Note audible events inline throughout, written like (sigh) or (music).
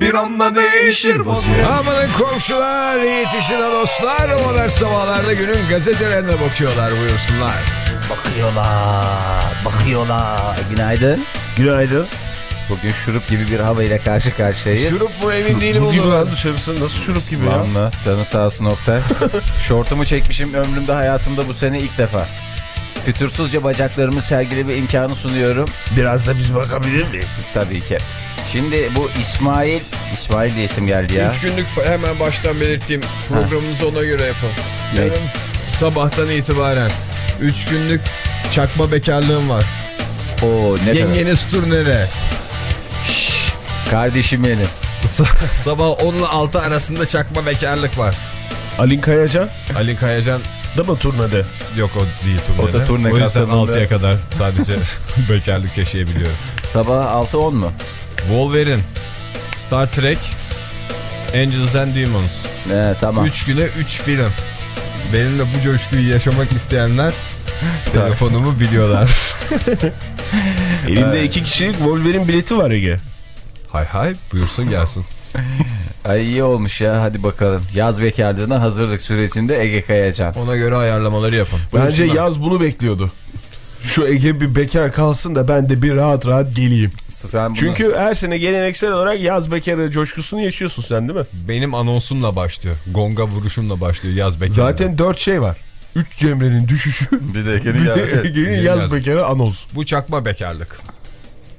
Bir anda değişir vaziyet Amanın komşular, yetişin dostlar. Modern sabahlarda günün gazetelerine bakıyorlar buyursunlar. Bakıyorlar, bakıyorlar. Günaydın. Günaydın. Bugün şurup gibi bir havayla karşı karşıyayız. Şurup mu emin değilim Buz gibi ondan. lan dışarısı nasıl şurup gibi ya. Valla canı sağ olsun Oktay. (laughs) Şortumu çekmişim ömrümde hayatımda bu sene ilk defa. Fütursuzca bacaklarımı sergileme imkanı sunuyorum. Biraz da biz bakabilir miyiz? Tabii ki. Şimdi bu İsmail, İsmail diye isim geldi ya. Üç günlük hemen baştan belirteyim. Programınızı ona göre yapın. Ne? Yarın sabahtan itibaren 3 günlük çakma bekarlığım var. Oo ne kadar. Yengeniz turnere. Şşş, kardeşim benim. (laughs) Sabah 10 ile 6 arasında çakma bekarlık var. Alin Kayacan Ali Kayacan da mı turnede? yok o değil turnede. O da turne O yüzden kapsamında. 6'ya kadar sadece (laughs) bekarlık yaşayabiliyorum. Sabah 6-10 mu? Wolverine, Star Trek, Angels and Demons. He tamam. 3 güne 3 film. Benimle bu coşkuyu yaşamak isteyenler (laughs) telefonumu biliyorlar. Elimde iki kişilik Wolverine bileti var Ege. hay hay buyursun gelsin. (laughs) Ay iyi olmuş ya hadi bakalım. Yaz bekarlığına hazırlık sürecinde Ege Kayacan. Ona göre ayarlamaları yapın. Bence Buyursunlar. yaz bunu bekliyordu. Şu Ege bir bekar kalsın da ben de bir rahat rahat geleyim. Sen bunu... Çünkü her sene geleneksel olarak yaz bekarı coşkusunu yaşıyorsun sen değil mi? Benim anonsumla başlıyor. Gonga vuruşumla başlıyor yaz bekarı. Zaten dört şey var. Üç Cemre'nin düşüşü. bir Ege'nin de Ege'nin Yaz- (laughs) yaz bekarı anons. bu çakma bekarlık.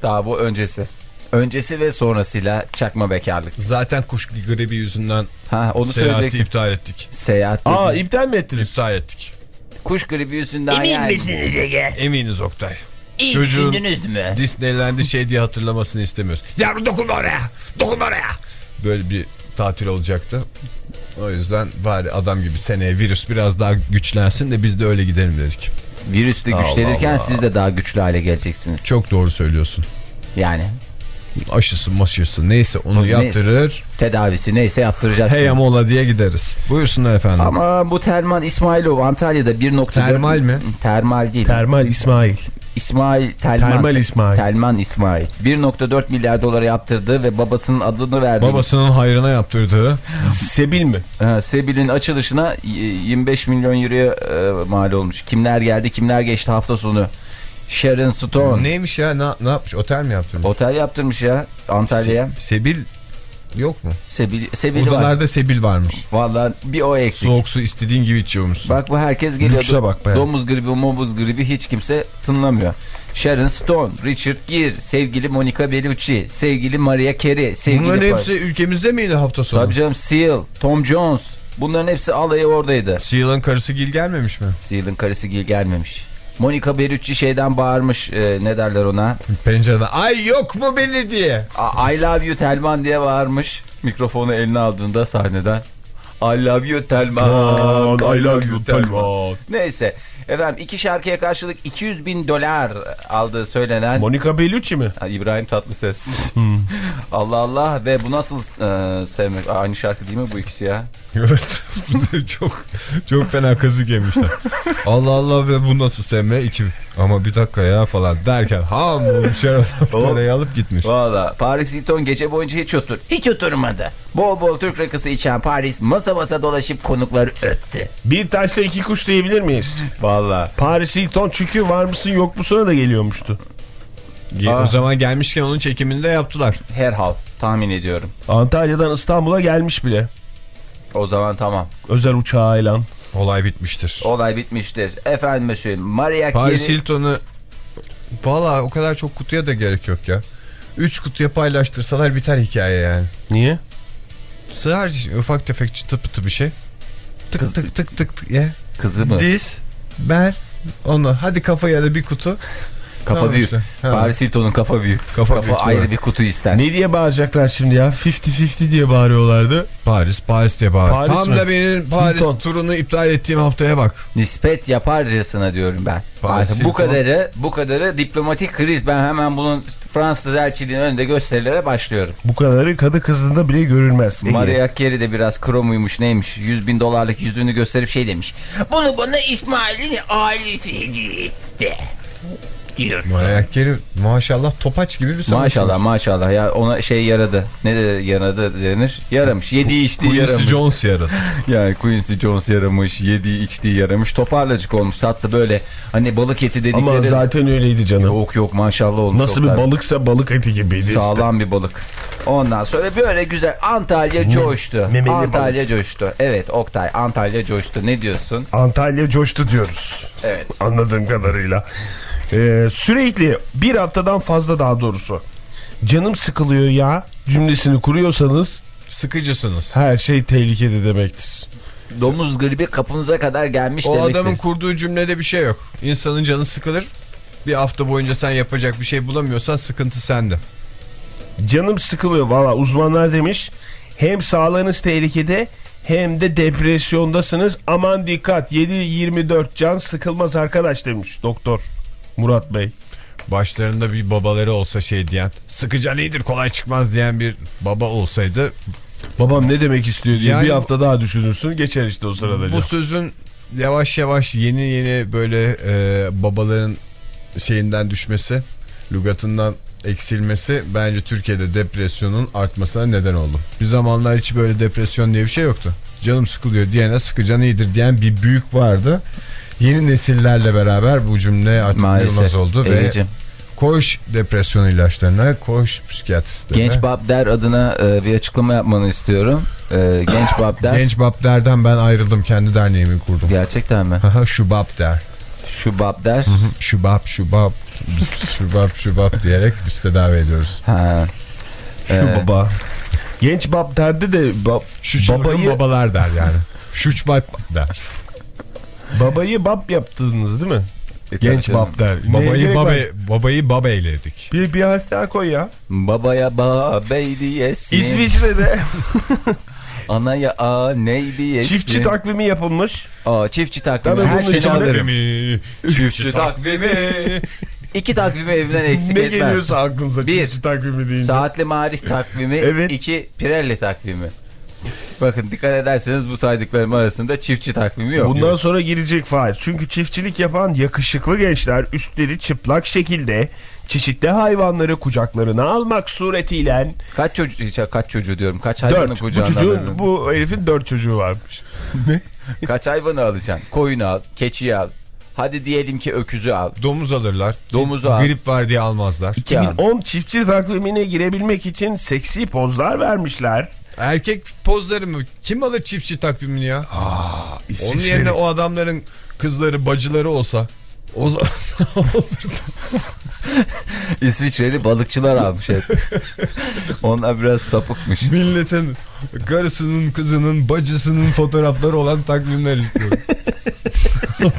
Daha bu öncesi. Öncesi ve sonrasıyla çakma bekarlık. Zaten kuş gribi yüzünden Ha onu seyahati söyleyecektim. iptal ettik. Seyahat Aa dedi. iptal mi ettiniz? İptal ettik. Kuş gribi yüzünden yani. Eminiz Oktay. İyi Çocuğun- mü? Disneyland'i şey diye hatırlamasını istemiyoruz. Yavrum dokunma oraya. Dokunma oraya. Böyle bir tatil olacaktı. O yüzden bari adam gibi seneye virüs biraz daha güçlensin de biz de öyle gidelim dedik. Virüs de güçlenirken Allah. siz de daha güçlü hale geleceksiniz. Çok doğru söylüyorsun. Yani Aşısı maşısı neyse onu Ne- yaptırır. tedavisi neyse yaptıracaksınız. Hey mola diye gideriz. Buyursunlar efendim. Ama bu Terman İsmailov Antalya'da 1.4... Termal mi? Termal değil. Termal İsmail. İsmail Telman. Termal İsmail. Telman İsmail. 1.4 milyar dolara yaptırdı ve babasının adını verdi. Babasının hayrına yaptırdığı. Sebil mi? Sebil'in açılışına y- 25 milyon euroya e, mal olmuş. Kimler geldi kimler geçti hafta sonu. Sharon Stone. Neymiş ya ne, ne yapmış otel mi yaptırmış? Otel yaptırmış ya Antalya'ya. Se- Sebil yok mu? Sebil, Sebil var. Odalarda Sebil varmış. Valla bir o eksik. Soğuk su istediğin gibi içiyormuşsun. Bak bu herkes geliyor. Lükse bak be. Domuz gribi, momuz gribi hiç kimse tınlamıyor. Sharon Stone, Richard Gere, sevgili Monica Bellucci, sevgili Maria Carey, sevgili... Bunların hepsi ülkemizde miydi hafta sonu? Tabii canım Seal, Tom Jones. Bunların hepsi alayı oradaydı. Seal'ın karısı Gil gelmemiş mi? Seal'ın karısı Gil gelmemiş. Monica Bellucci şeyden bağırmış e, ne derler ona? Pencereden ay yok mu beni? diye. A- I love you Telman diye bağırmış. Mikrofonu eline aldığında sahneden I love you Telman I love you Telman. Neyse efendim iki şarkıya karşılık 200 bin dolar aldığı söylenen Monica Bellucci mi? İbrahim Tatlıses. (laughs) Allah Allah ve bu nasıl e, sevmek? Aynı şarkı değil mi bu ikisi ya Evet. (laughs) çok çok fena kazık yemişler. Allah Allah ve bu nasıl sevme iki. Ama bir dakika ya falan derken ha bu şeref (laughs) parayı alıp gitmiş. Valla Paris Hilton gece boyunca hiç otur hiç oturmadı bol bol Türk rakısı içen Paris masa masa dolaşıp konukları öptü Bir taşla iki kuş diyebilir miyiz? Valla Paris Hilton çünkü var mısın yok musuna da geliyormuştu. Ge- O zaman gelmişken onun çekimini de yaptılar. herhal tahmin ediyorum Antalya'dan İstanbul'a gelmiş bile. O zaman tamam. Özel uçağıyla. Olay bitmiştir. Olay bitmiştir. Efendim söyleyeyim. Maria Paris Carey... Hilton'u valla o kadar çok kutuya da gerek yok ya. Üç kutuya paylaştırsalar biter hikaye yani. Niye? Sığar ufak tefek çıtı pıtı bir şey. Tık Kız- tık tık tık tık ye. Kızı mı? Diz, ben, onu. Hadi kafaya da bir kutu. Kafa Tamam büyük. işte. Ha. Paris Hilton'un kafa büyük. Kafa Kafa, büyük, ayrı doğru. bir kutu ister. Ne diye bağıracaklar şimdi ya? 50-50 diye bağırıyorlardı. Paris, Paris diye bağır. Paris Tam mi? da benim Paris Hilton. turunu iptal ettiğim haftaya bak. Nispet yaparcasına diyorum ben. Paris Artık bu kadarı bu kadarı diplomatik kriz. Ben hemen bunun Fransız elçiliğinin önünde gösterilere başlıyorum. Bu kadarı kadı kızında bile görülmez. Maria Carey de biraz kromuymuş neymiş 100 bin dolarlık yüzüğünü gösterip şey demiş. Bunu bana İsmail'in ailesi hediye etti. Diyorsun. Mariah Carey maşallah topaç gibi bir sanatçı. Maşallah maşallah ya ona şey yaradı. Ne de yaradı denir? Yaramış. Yediği içtiği Quincy yaramış. Jones yaradı. (laughs) Yani Quincy Jones yaramış. Yediği içtiği yaramış. Toparlacık olmuş tatlı böyle. Hani balık eti dedikleri. Ama zaten öyleydi canım. Yok yok maşallah olmuş. Nasıl bir balıksa balık eti gibiydi. Sağlam bir balık. Ondan sonra böyle güzel Antalya coştu. memeli Antalya coştu. Evet Oktay Antalya coştu. Ne diyorsun? Antalya coştu diyoruz. Evet. Anladığım kadarıyla. Ee, sürekli bir haftadan fazla daha doğrusu. Canım sıkılıyor ya cümlesini kuruyorsanız Sıkıcısınız. her şey tehlikede demektir. Domuz gribi kapınıza kadar gelmiş O demektir. adamın kurduğu cümlede bir şey yok. İnsanın canı sıkılır. Bir hafta boyunca sen yapacak bir şey bulamıyorsan sıkıntı sende. Canım sıkılıyor valla uzmanlar demiş. Hem sağlığınız tehlikede hem de depresyondasınız. Aman dikkat 7-24 can sıkılmaz arkadaş demiş doktor Murat Bey. Başlarında bir babaları olsa şey diyen, sıkıca iyidir kolay çıkmaz diyen bir baba olsaydı Babam ne demek istiyor diye Yani- bir hafta daha düşünürsün geçer işte o sırada. bu sözün yavaş yavaş yeni yeni böyle e, babaların şeyinden düşmesi, lügatından eksilmesi bence Türkiye'de depresyonun artmasına neden oldu. Bir zamanlar hiç böyle depresyon diye bir şey yoktu. Canım sıkılıyor diyene sıkıcan iyidir diyen bir büyük vardı. Yeni nesillerle beraber bu cümle artık Maalesef. yılmaz oldu ve Egeciğim. koş depresyon ilaçlarına, koş psikiyatristlere. Genç Babder adına e, bir açıklama yapmanı istiyorum. E, Genç (coughs) Babder. Genç Babder'den ben ayrıldım. Kendi derneğimi kurdum. Gerçekten mi? Şu Babder. Şu Babder. Şu Bab, şu Bab, şu Bab, şu Bab diyerek biz tedavi ediyoruz. Ha. Şu Ee, baba. Genç bab derdi de bab- Şu babayı, babalar der yani. Şuç Bab der. Babayı bab yaptınız değil mi? E, Genç canım. bab der. Babayı var? babayı baba eyledik. Bir, bir daha koy ya. Babaya babey diyesin. İsviçre'de (laughs) Anaya a ney diyesin. çiftçi takvimi yapılmış. Aa, çiftçi takvimi. Tabii Her içinde- alırım. Çiftçi takvimi. (laughs) İki takvimi evden eksik ne etmem. geliyorsa aklınıza Bir, çiftçi takvimi deyince. Saatli marif takvimi. Evet. iki Pirelli takvimi. Bakın dikkat ederseniz bu saydıklarım arasında çiftçi takvimi yok. Bundan sonra girecek Fahir. Çünkü çiftçilik yapan yakışıklı gençler üstleri çıplak şekilde çeşitli hayvanları kucaklarına almak suretiyle Kaç çocuğu kaç çocuğu diyorum. Kaç hayvanı dört. Bu kucağına çocuğun, alırdın? bu herifin dört çocuğu varmış. (laughs) Kaç hayvanı alacaksın? Koyunu al, keçiyi al. Hadi diyelim ki öküzü al. Domuz alırlar. Domuzu al. Grip var diye almazlar. İki al. 2010 çiftçi takvimine girebilmek için seksi pozlar vermişler. Erkek pozları mı? Kim alır çiftçi takvimini ya? Onun İsviçreli. yerine o adamların kızları, bacıları olsa. O zaman (laughs) İsviçreli balıkçılar almış hep. Onlar biraz sapıkmış. milletin karısının, kızının, bacısının fotoğrafları olan takvimler istiyorum. (laughs)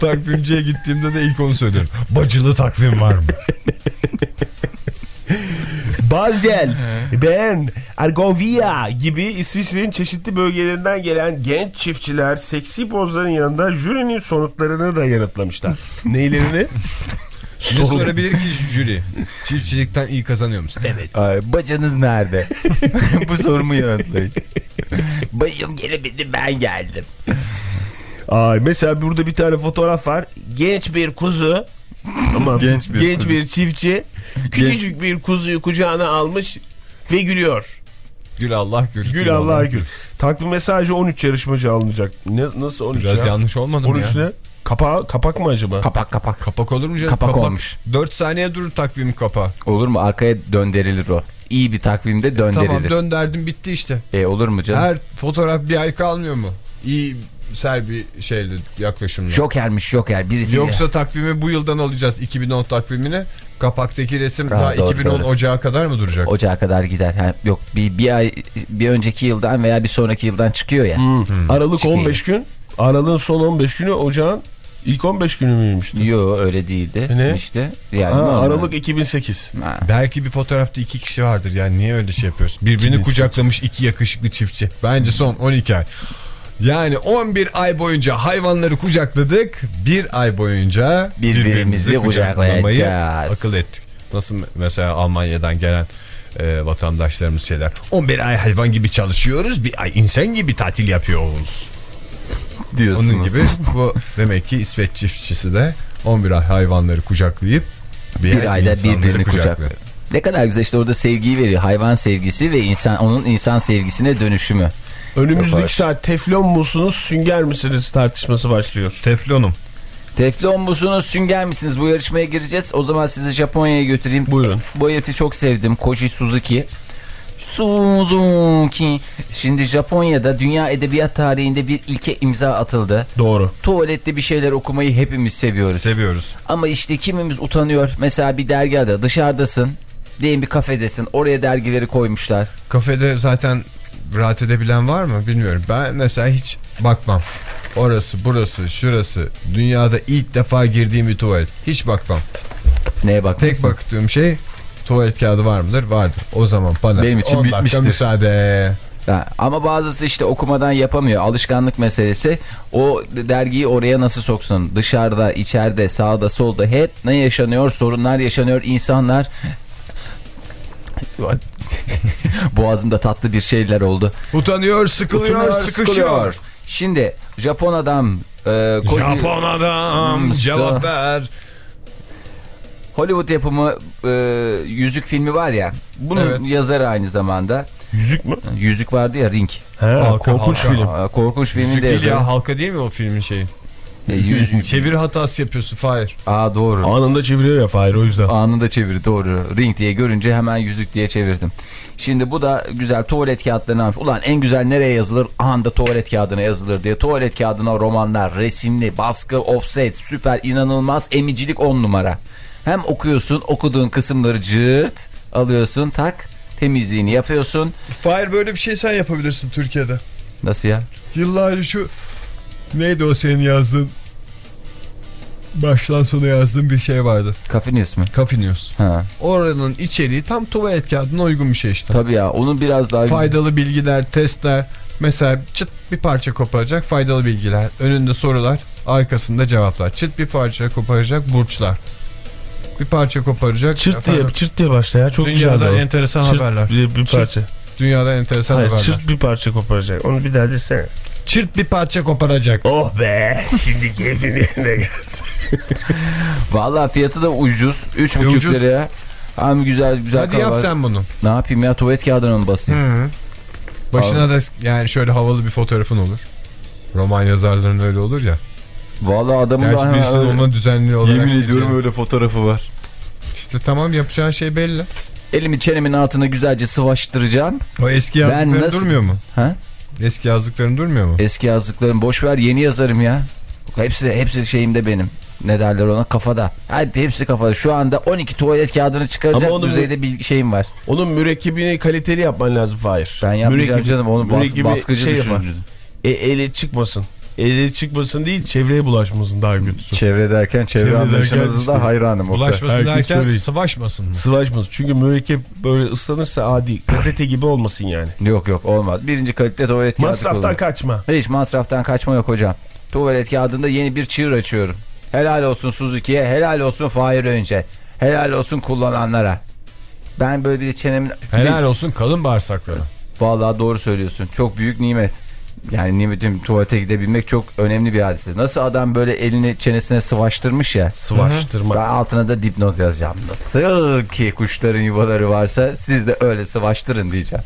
Takvimciye gittiğimde de ilk onu söylüyorum. Bacılı takvim var mı? Basel, Bern, Argovia gibi İsviçre'nin çeşitli bölgelerinden gelen genç çiftçiler seksi pozların yanında jürinin sonuçlarını da yanıtlamışlar. (laughs) Neylerini? (laughs) Ne sorabilir ki jüri? Çiftçilikten iyi kazanıyor musun? Evet. Ay, bacanız nerede? (laughs) Bu sorumu yanıtlayın. Bacım gelemedi ben geldim. Ay, mesela burada bir tane fotoğraf var. Genç bir kuzu. Tamam. (laughs) Genç bir genç bir çiftçi (laughs) küçücük bir kuzuyu kucağına almış ve gülüyor. Gül Allah gül. Gül Allah gül. Takvime sadece 13 yarışmacı alınacak. Ne, nasıl 13 Biraz ya? yanlış olmadı mı 13 ya? ne? Kapağı, kapak mı acaba? Kapak kapak. Kapak olur mu canım? Kapak olmuş. 4 saniye durur takvim kapağı. Olur mu? Arkaya döndürülür o. İyi bir takvimde döndürülür. Tamam dönderdim bitti işte. E olur mu canım? Her fotoğraf bir ay kalmıyor mu? İyi ser bir şeyle yaklaşımla. Jokermiş Joker. Birisi Yoksa takvimi bu yıldan alacağız 2010 takvimini. Kapaktaki resim Ha, daha doğru, 2010 doğru. Ocağı kadar mı duracak? Ocağa kadar gider. Ha, yok bir, bir ay bir önceki yıldan veya bir sonraki yıldan çıkıyor ya. Hmm. Aralık Çıkıyor. 15 gün. Aralığın son 15 günü ocağın İlk 15 günü müymüştü? Yo öyle değildi. Ne? İşte. Yani Ha. Aralık 2008. Ha. Belki bir fotoğrafta iki kişi vardır yani niye öyle şey yapıyoruz? Birbirini 2008. kucaklamış iki yakışıklı çiftçi. Bence son 12 ay. Yani 11 ay boyunca hayvanları kucakladık. Bir ay boyunca Birbirimizi kucaklayacağız. akıl ettik. Nasıl mesela Almanya'dan gelen e, vatandaşlarımız şeyler. 11 ay hayvan gibi çalışıyoruz. Bir ay insan gibi tatil yapıyoruz. diyorsunuz. Onun gibi bu demek ki İsveç çiftçisi de 11 ay hayvanları kucaklayıp bir ay ayda birbirini kucaklıyor. kucaklıyor. Ne kadar güzel işte orada sevgiyi veriyor. Hayvan sevgisi ve insan onun insan sevgisine dönüşümü. Önümüzdeki Yapar. saat teflon musunuz sünger misiniz tartışması başlıyor. Teflonum. Teflon musunuz sünger misiniz? Bu yarışmaya gireceğiz. O zaman sizi Japonya'ya götüreyim. Buyurun. Bu herifi çok sevdim. Koji Suzuki. Suzuki. Şimdi Japonya'da dünya edebiyat tarihinde bir ilke imza atıldı. Doğru. Tuvalette bir şeyler okumayı hepimiz seviyoruz. Seviyoruz. Ama işte kimimiz utanıyor. Mesela bir dergahda dışarıdasın. Diyelim bir kafedesin. Oraya dergileri koymuşlar. Kafede zaten rahat edebilen var mı bilmiyorum. Ben mesela hiç bakmam. Orası, burası, şurası. Dünyada ilk defa girdiğim bir tuvalet. Hiç bakmam. Neye bak? Tek baktığım şey tuvalet kağıdı var mıdır? Vardır. O zaman bana Benim için 10 dakika bitmiştir. müsaade. Ha, ama bazısı işte okumadan yapamıyor. Alışkanlık meselesi. O dergiyi oraya nasıl soksun? Dışarıda, içeride, sağda, solda hep ne yaşanıyor? Sorunlar yaşanıyor. İnsanlar (laughs) Boğazımda tatlı bir şeyler oldu. Utanıyor, sıkılıyor, Utanıyor, sıkışıyor. Şimdi Japon adam e, Koji- Japon adam Hmm, cevap ver. Hollywood yapımı e, Yüzük filmi var ya. Bunun Evet. yazarı aynı zamanda. Yüzük mü? Yüzük vardı ya Ring. He, Halka, korkunç halka. film. Korkunç filmin Müzik de değil ya yazarı. halka değil mi o filmin şeyi? E, yüzük. (laughs) Çeviri hatası yapıyorsun Fahir. Aa doğru. Anında çeviriyor ya Fahir o yüzden. Anında çevir doğru. Ring diye görünce hemen yüzük diye çevirdim. Şimdi bu da güzel tuvalet kağıtlarını almış. Ulan en güzel nereye yazılır? Anda tuvalet kağıdına yazılır diye. Tuvalet kağıdına romanlar, resimli, baskı, offset, süper, inanılmaz, emicilik on numara. Hem okuyorsun, okuduğun kısımları cırt alıyorsun, tak, temizliğini yapıyorsun. Fahir böyle bir şey sen yapabilirsin Türkiye'de. Nasıl ya? Yıllarca şu neydi o senin yazdığın baştan sona yazdığın bir şey vardı. Cafe News mu? Ha. Oranın içeriği tam tuvalet kağıdına uygun bir şey işte. Tabii ya onun biraz daha... Faydalı bilgiler, testler. Mesela çıt bir parça koparacak faydalı bilgiler. Önünde sorular, arkasında cevaplar. Çıt bir parça koparacak burçlar. Bir parça koparacak. Çırt diye, efendim, çırt diye başla ya çok Dünyada güzeldi o. enteresan Çırt haberler. Bir, bir parça. Dünyada enteresan Hayır haberler. çırt bir parça koparacak. Onu bir daha desene. Çırt bir parça koparacak. Oh be şimdi keyfin yerine geldi. (laughs) Valla fiyatı da ucuz. 3,5 ucuz. liraya. Hem güzel güzel Hadi yap kalabalık. sen bunu. Ne yapayım ya tuvalet kağıdına mı basayım? Başına da yani şöyle havalı bir fotoğrafın olur. Roman yazarların öyle olur ya. Valla adamın Gerçi da birisinin öyle- ona düzenli olarak Yemin çizeceği. ediyorum öyle fotoğrafı var. İşte tamam yapacağın şey belli. Elimi çenemin altına güzelce sıvaştıracağım. O eski Ben yazdıkların nasıl- durmuyor mu? Ha? Eski yazdıkların durmuyor mu? Eski yazdıklarım boş ver yeni yazarım ya. Hepsi hepsi şeyimde benim. Ne derler ona kafada. Hep, hepsi kafada. Şu anda 12 tuvalet kağıdını çıkaracak Ama onu- düzeyde bir şeyim var. Onun mürekkebini kaliteli yapman lazım Fahir. Ben yapmayacağım canım onu bas, mürekkebi baskıcı şey düşün. yapar. E, ele çıkmasın. Ele çıkmasın değil çevreye bulaşmasın daha kötüsü. Çevre derken çevre, Çevre anlayışınızda işte. hayranım. Bulaşmasın Herkes derken söyleyin. sıvaşmasın mı? Sıvaşmasın. Çünkü mürekkep böyle ıslanırsa adi gazete gibi olmasın yani. Yok yok olmaz. Birinci kalite tuvalet kağıdı Masraftan kaçma. Hiç masraftan kaçma yok hocam. Tuvalet kağıdında yeni bir çığır açıyorum. Helal olsun Suzuki'ye, helal olsun Fahir Önce. Helal olsun kullananlara. Ben böyle bir çenemin... Helal olsun kalın bağırsakları. Vallahi doğru söylüyorsun. Çok büyük nimet. Yani nimetim tuvalete gidebilmek çok önemli bir hadise. Nasıl adam böyle elini çenesine sıvaştırmış ya. Sıvaştırma. Ben altına da dipnot yazacağım. Nasıl ki kuşların yuvaları varsa siz de öyle sıvaştırın diyeceğim.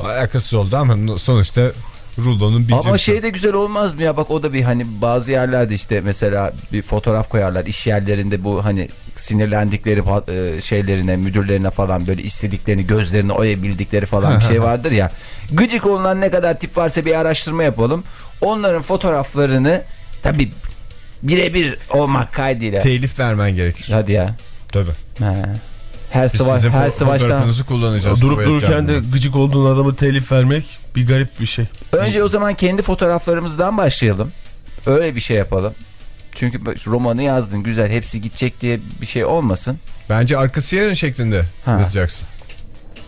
Alakası oldu ama sonuçta rullonun bir Ama şey de güzel olmaz mı ya bak o da bir hani bazı yerlerde işte mesela bir fotoğraf koyarlar iş yerlerinde bu hani sinirlendikleri e, şeylerine müdürlerine falan böyle istediklerini gözlerini oyabildikleri falan bir şey (laughs) vardır ya. Gıcık olunan ne kadar tip varsa bir araştırma yapalım. Onların fotoğraflarını tabi birebir olmak kaydıyla. Telif vermen gerekir. Hadi ya. Tabii. He. Her sizin her fotoğrafınızı kullanacağız. Durup dururken de gıcık olduğun adamı telif vermek bir garip bir şey. Önce o zaman kendi fotoğraflarımızdan başlayalım. Öyle bir şey yapalım. Çünkü romanı yazdın güzel hepsi gidecek diye bir şey olmasın. Bence arkası yarın şeklinde Ha. yazacaksın.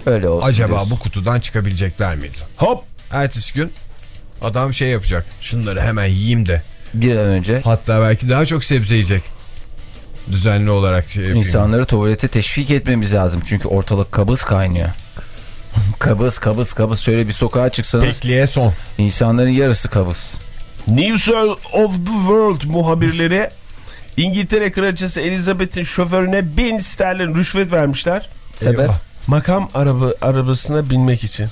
Öyle olsun Acaba diyorsun. bu kutudan çıkabilecekler miydi? Hop. Ertesi gün adam şey yapacak. Şunları hemen yiyeyim de. bir an önce Hatta belki daha çok sebze yiyecek. Düzenli olarak şey insanları tuvalete teşvik etmemiz lazım. Çünkü ortalık kabız kaynıyor. (laughs) kabız kabız kabız şöyle bir sokağa çıksanız Bekliğe son. insanların yarısı kabız. News of the World muhabirleri İngiltere Kraliçesi Elizabeth'in şoförüne bin sterlin rüşvet vermişler. Sebep? Eyvah. Makam araba, arabasına binmek için.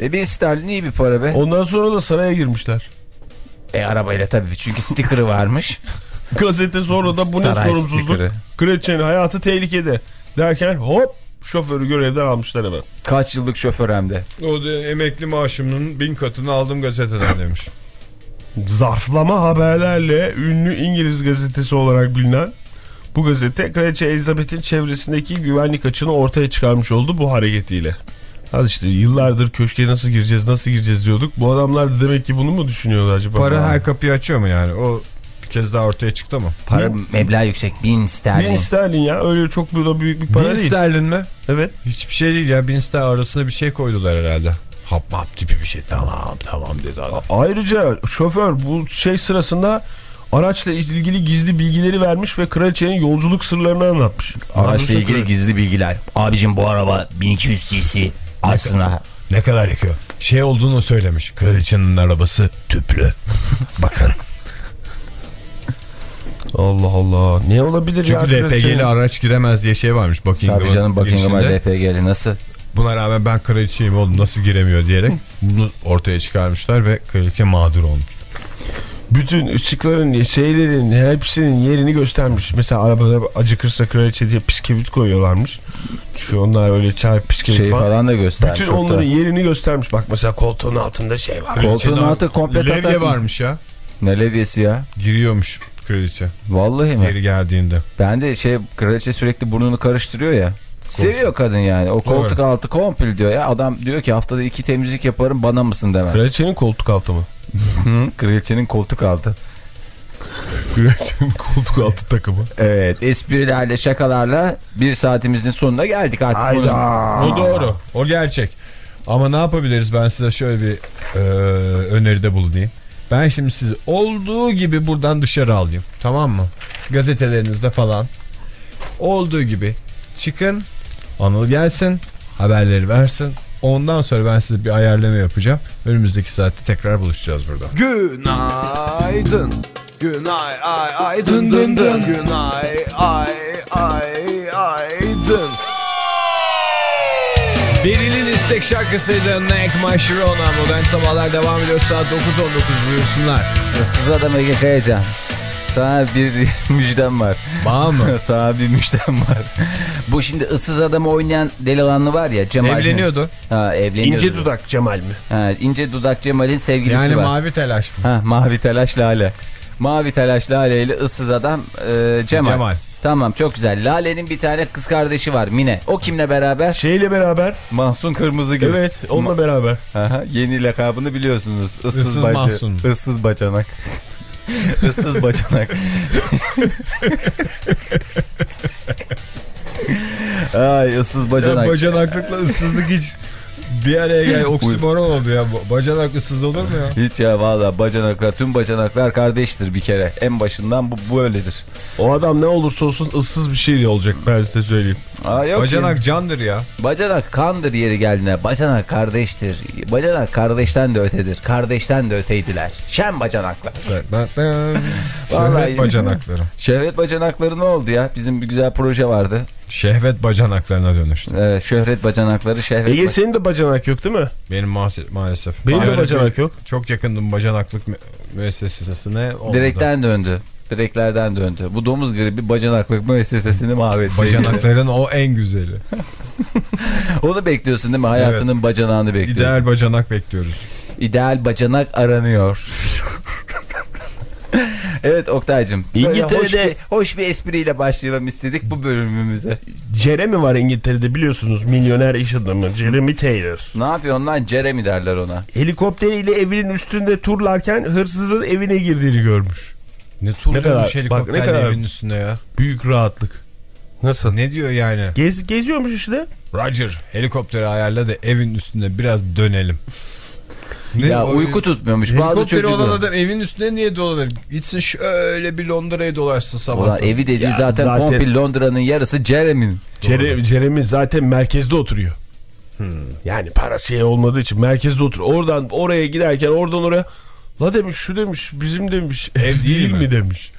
E bir sterlin iyi bir para be. Ondan sonra da saraya girmişler. E arabayla tabii çünkü sticker'ı varmış. (laughs) Gazete sonra da bu ne Saray sorumsuzluk. sticker'ı. Kraliçenin hayatı tehlikede. Derken hop şoförü görevden almışlar hemen. Kaç yıllık şoför hem de. O da emekli maaşımın bin katını aldım gazeteden demiş. Zarflama haberlerle ünlü İngiliz gazetesi olarak bilinen bu gazete Kraliçe Elizabeth'in çevresindeki güvenlik açığını ortaya çıkarmış oldu bu hareketiyle. Hadi işte yıllardır köşke nasıl gireceğiz nasıl gireceğiz diyorduk. Bu adamlar da demek ki bunu mu düşünüyorlar acaba? Para her kapıyı açıyor mu yani? O bir kez daha ortaya çıktı mı? Para meblağ yüksek. Bin sterlin. Bin sterlin ya öyle çok da büyük bir para bin değil. sterlin mi? Evet. Hiçbir şey değil ya. Bin ster arasına bir şey koydular herhalde. Hap map tipi bir şey. Tamam tamam dedi adam. Ayrıca şoför bu şey sırasında araçla ilgili gizli bilgileri vermiş ve kraliçenin yolculuk sırlarını anlatmış. Araçla ilgili kraliçe- gizli bilgiler. Abicim bu araba 1200 cc. Aslında Ne kadar yakıyor? Şey olduğunu söylemiş. Kraliçenin arabası tüplü. (laughs) Bakın. Allah Allah. Ne olabilir ya? Çünkü LPG'li araç giremez diye şey varmış Buckingham'ın tabii canım Buckingham'a. LPG'li nasıl? Buna rağmen ben kraliçeyim oğlum nasıl giremiyor diyerek bunu ortaya çıkarmışlar ve kraliçe mağdur olmuş. Bütün ışıkların, şeylerin hepsinin yerini göstermiş. Mesela arabada acıkırsa kraliçe diye bisküvit koyuyorlarmış. Çünkü onlar öyle çay bisküvit Şey falan. falan da göstermiş. Bütün onların yerini göstermiş. Bak mesela koltuğun altında şey var. Koltuğun altı komple Levye varmış ya. Ne levyesi ya? Giriyormuş kraliçe Vallahi mi? geri geldiğinde. Ben de şey kraliçe sürekli burnunu karıştırıyor ya. Seviyor kadın yani. O koltuk altı komple diyor ya. Adam diyor ki haftada iki temizlik yaparım bana mısın demez. Kraliçenin koltuk altı mı? Kraliçenin koltuk altı. Kraliçenin koltuk altı takımı. Evet esprilerle şakalarla bir saatimizin sonuna geldik artık. Hayda. O doğru. O gerçek. Ama ne yapabiliriz? Ben size şöyle bir e, öneride bulunayım. Ben şimdi sizi olduğu gibi buradan dışarı alayım. Tamam mı? Gazetelerinizde falan. Olduğu gibi çıkın. Anıl gelsin. Haberleri versin. Ondan sonra ben size bir ayarlama yapacağım. Önümüzdeki saatte tekrar buluşacağız burada. Günaydın. Günay ay ay dın dın dın. Günay ay ay ay dın. Birinin istek şarkısıydı Neck My Sharona. Modern Sabahlar devam ediyor. Saat 9.19 buyursunlar. Issız adam Ege Kayacan. Sana bir (laughs) müjdem var. Bağ mı? (laughs) Sana bir müjdem var. Bu şimdi ıssız adamı oynayan delikanlı var ya Cemal. Evleniyordu. Ha evleniyordu. İnce dudak Cemal mi? Ha, ince dudak Cemal'in sevgilisi Yani var. mavi telaş mı? Ha, mavi telaş lale. Mavi telaş lale ile ıssız adam e, Cemal. Cemal. Tamam çok güzel. Lale'nin bir tane kız kardeşi var Mine. O kimle beraber? Şeyle beraber. Mahsun Kırmızıgül. Evet onunla beraber. Aha, yeni lakabını biliyorsunuz. Issız, Issız bacı. Mahsun. Issız bacanak. (laughs) Issız bacanak. (laughs) Ay ıssız bacanak. Ya bacanaklıkla ıssızlık hiç bir araya gel oksimoron oldu ya. Bacanak ıssız olur mu ya? Hiç ya valla bacanaklar tüm bacanaklar kardeştir bir kere. En başından bu, bu öyledir. O adam ne olursa olsun ıssız bir şey olacak ben size söyleyeyim. Aa, yok Bacanak ya. candır ya. Bacanak kandır yeri geldiğinde. Bacanak kardeştir. Bacanak kardeşten de ötedir. Kardeşten de öteydiler. Şen bacanaklar. (laughs) Vallahi- Şehvet bacanakları. Şehvet bacanakları ne oldu ya? Bizim bir güzel proje vardı. Şehvet bacanaklarına dönüştü. Evet, şöhret bacanakları şehvet. Ege senin de bacanak yok değil mi? Benim ma- maalesef. Benim de Öyle bacanak yok. Çok yakındım bacanaklık mü- müessesesine. olmadı. Direkten döndü. Direklerden döndü. Bu domuz gribi bacanaklık müessesesini mahvetti. Bacanakların o en güzeli. (laughs) Onu bekliyorsun değil mi? Hayatının bacanağını bekliyorsun. İdeal, İdeal bacanak bekliyoruz. bacanak aranıyor. (laughs) evet Oktay'cım. İngiltere'de- hoş bir, hoş bir espriyle başlayalım istedik bu bölümümüze. Jeremy var İngiltere'de biliyorsunuz milyoner iş adamı Jeremy Taylor. Ne yapıyorsun lan? Jeremy derler ona. Helikopteriyle evinin üstünde turlarken hırsızın evine girdiğini görmüş. Ne tur Ne kadar- dönmüş bak helikopterle ne kadar- evin üstünde ya. Büyük rahatlık. Nasıl? Ne diyor yani? Gez, geziyormuş işte. Roger helikopteri ayarla da evin üstünde biraz dönelim. (laughs) Ne Ya o- uyku tutmuyormuş. Bazı Helikopteri olan adam evin üstüne niye dolanır? Gitsin şöyle bir Londra'ya dolaşsın sabah. Ulan evi dediği Ya zaten, zaten- komple Londra'nın yarısı Jeremy'nin. Cere, Jeremy zaten merkezde oturuyor. Hmm. Yani parası olmadığı için merkezde oturuyor. Oradan oraya giderken oradan oraya la demiş şu demiş bizim demiş ev değil, (laughs) değil mi? mi? demiş.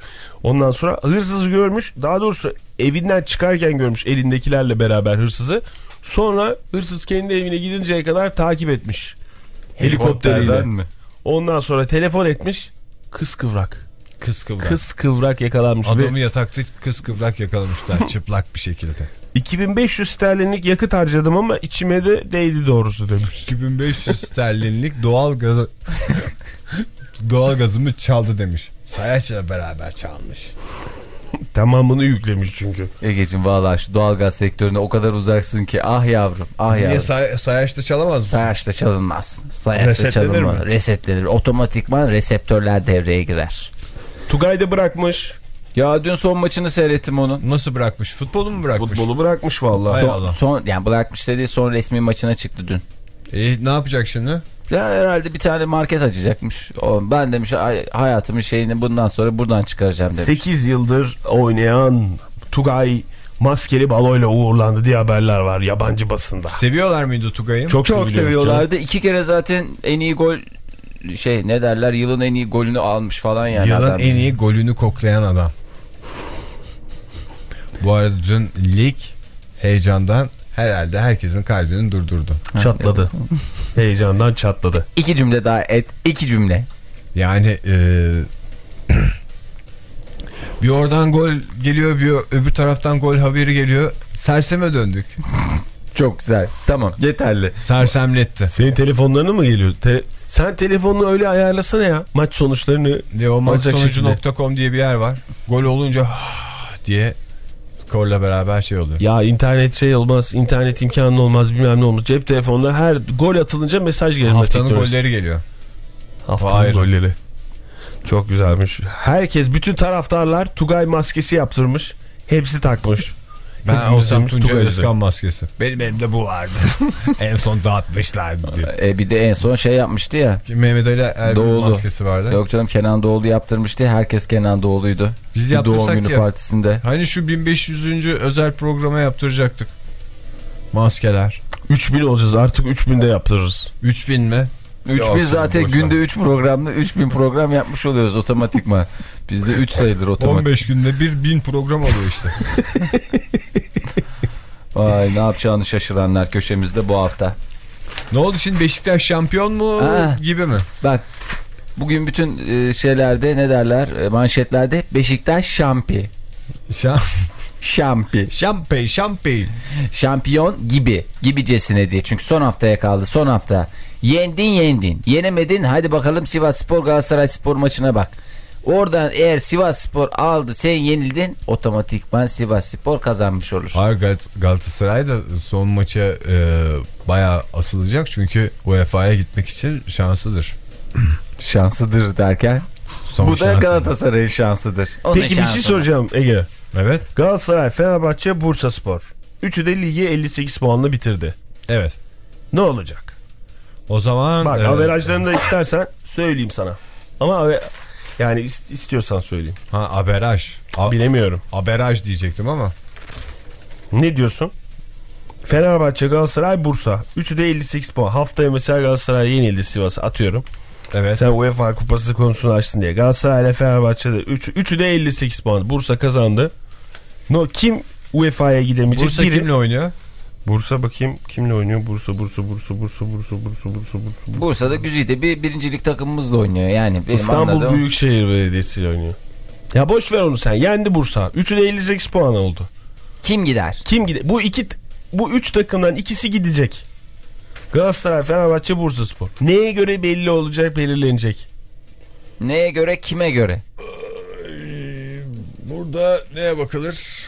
Ondan sonra hırsızı görmüş daha doğrusu evinden çıkarken görmüş elindekilerle beraber hırsızı. Sonra hırsız kendi evine gidinceye kadar takip etmiş. Helikopteriyle. Helikopterden mi? Ondan sonra telefon etmiş. Kız kıvrak. Kız kıvrak. Kız kıvrak yakalanmış. Ve Adamı yatakta kız kıvrak yakalamışlar çıplak bir şekilde. 2500 sterlinlik yakıt harcadım ama içime de değdi doğrusu demiş. 2500 sterlinlik doğal gazı (laughs) doğal gazımı çaldı demiş. Sayaç'la beraber çalmış. (laughs) Tamamını yüklemiş çünkü. Ege'cim valla şu doğalgaz sektörüne o kadar uzaksın ki ah yavrum ah Niye yavrum. say Sayaç'ta çalamaz mı? Sayaçta çalınmaz. Sayaçta Resetlenir çalınmaz. mi? Resetlenir. Otomatikman reseptörler devreye girer. Tugay da bırakmış. Ya dün son maçını seyrettim onun. Nasıl bırakmış? Futbolu mu bırakmış? Futbolu bırakmış vallahi. Son, Allah. son yani bırakmış dediği son resmi maçına çıktı dün. E, ne yapacak şimdi? Ya herhalde bir tane market açacakmış. O, ben demiş "Ay- hayatımın şeyini bundan sonra buradan çıkaracağım demiş. 8 yıldır oynayan Tugay maskeli baloyla uğurlandı diye haberler var yabancı basında. Seviyorlar mıydı Tugay'ı? Çok, Çok seviyorlardı. İki kere zaten en iyi gol şey ne derler yılın en iyi golünü almış falan yani. Yılın adam. en iyi golünü koklayan adam. Bu arada dün lig heyecandan herhalde herkesin kalbini durdurdu. Çatladı. Heyecandan çatladı. İki cümle daha et. iki cümle. Yani e, (clears throat) bir oradan gol geliyor bir öbür taraftan gol haberi geliyor. Serseme döndük. Çok güzel. Tamam yeterli. Sersemletti. Senin telefonlarına mı geliyor? Te- Sen telefonunu öyle ayarlasana ya. Maç sonuçlarını Diye o Olacak maçsonucu.com diye bir yer var. Gol olunca "Ah" diye skorla beraber şey oluyor. Ya internet şey olmaz, internet imkanı olmaz, bilmem ne olmaz. Cep telefonunda her gol atılınca mesaj gelir. Haftanın Teknolojisi. golleri geliyor. Haftanın golleri. Çok güzelmiş. Herkes, bütün taraftarlar Tugay maskesi yaptırmış. Hepsi takmış. Ben olsam Tugay Özkan maskesi. Benim elimde bu vardı. (laughs) en son dağıtmışlardı diye. E, bir de en son şey yapmıştı ya. Mehmet Ali Erbil Doğulu. maskesi vardı. Yok canım Kenan Doğulu yaptırmıştı. Herkes Kenan Doğulu'ydu. Biz Bir yaptırsak doğum günü ya. partisinde. Hani şu 1500. özel programa yaptıracaktık. Maskeler. 3000 olacağız artık 3000 de yaptırırız. 3000 mi? 3000 canım, zaten boş ver. günde 3 programda 3000 program yapmış oluyoruz otomatikman. Bizde 3 sayılır otomatik. 15 günde bir 1000 program oluyor işte. (laughs) Ay ne yapacağını şaşıranlar köşemizde bu hafta. ne oldu şimdi Beşiktaş şampiyon mu Ha. gibi mi? Bak bugün bütün e, şeylerde ne derler e, manşetlerde Beşiktaş şampi. Şam (laughs) Şampi. şampey şampey. Şampiyon gibi. Gibicesine diye. Çünkü son haftaya kaldı. Son hafta. Yendin yendin. Yenemedin. Hadi bakalım Sivas Spor Galatasaray Spor maçına bak. Oradan eğer Sivas Spor aldı sen yenildin otomatikman Sivas Spor kazanmış olur. Hayır Gal- Galatasaray da son maça e, bayağı asılacak çünkü UEFA'ya gitmek için şanslıdır. (clears throat) Şansıdır derken. Son bu da. Galatasaray'ın şansıdır. Onun Peki bir şey şansı. soracağım Ege. Evet. Galatasaray, Fenerbahçe, Bursa Spor. Üçü de ligi 58 puanla bitirdi. Evet. Ne olacak? O zaman Bak e, averajlarını da istersen söyleyeyim sana. Ama yani is- istiyorsan söyleyeyim. ha averaj. A- Bilemiyorum. averaj diyecektim ama. Ne diyorsun? Fenerbahçe, Galatasaray, Bursa. Üçü de 58 puan. Haftaya mesela Galatasaray yenildi Sivas'a atıyorum. Evet. Sen UEFA kupası konusunu açtın diye. Galatasaray ile Fenerbahçe'de üçü, üçü de 58 puan. Bursa kazandı. No, kim UEFA'ya gidemeyecek? Bursa Biri- kimle oynuyor? Bursa bakayım kimle oynuyor? Bursa, Bursa, Bursa, Bursa, Bursa, Bursa, Bursa, Bursa. Bursa'da Güzide bir birincilik takımımızla oynuyor yani. Benim İstanbul anladığım- Büyükşehir Belediyesi ile oynuyor. Ya boş ver onu sen. Yendi Bursa. Üçü de 58 puan oldu. Kim gider? Kim gide? Bu iki bu üç takımdan ikisi gidecek. Galatasaray, Fenerbahçe, Bursaspor. Neye göre belli olacak, belirlenecek? Neye göre kime göre? Burada neye bakılır?